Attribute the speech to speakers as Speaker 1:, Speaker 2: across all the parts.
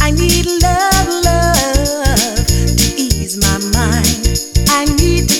Speaker 1: I need love, love to ease my mind. I need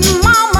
Speaker 1: when mama.